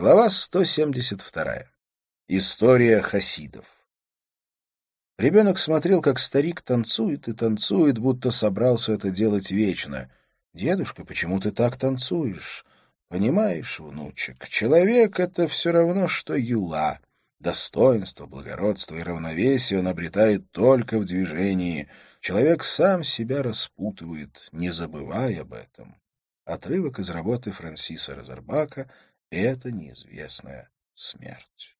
Глава 172. История хасидов. Ребенок смотрел, как старик танцует и танцует, будто собрался это делать вечно. «Дедушка, почему ты так танцуешь?» «Понимаешь, внучек, человек — это все равно, что юла. Достоинство, благородство и равновесие он обретает только в движении. Человек сам себя распутывает, не забывая об этом». Отрывок из работы Франсиса Розербака — это неизвестная смерть.